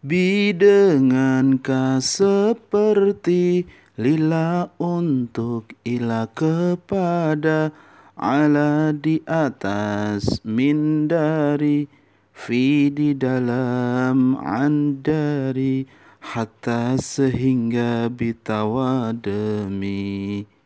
Bi dengan seperti lila untuk ila kepada ala di atas min dari fi di dalam an dari hatta sehingga bitawa demi.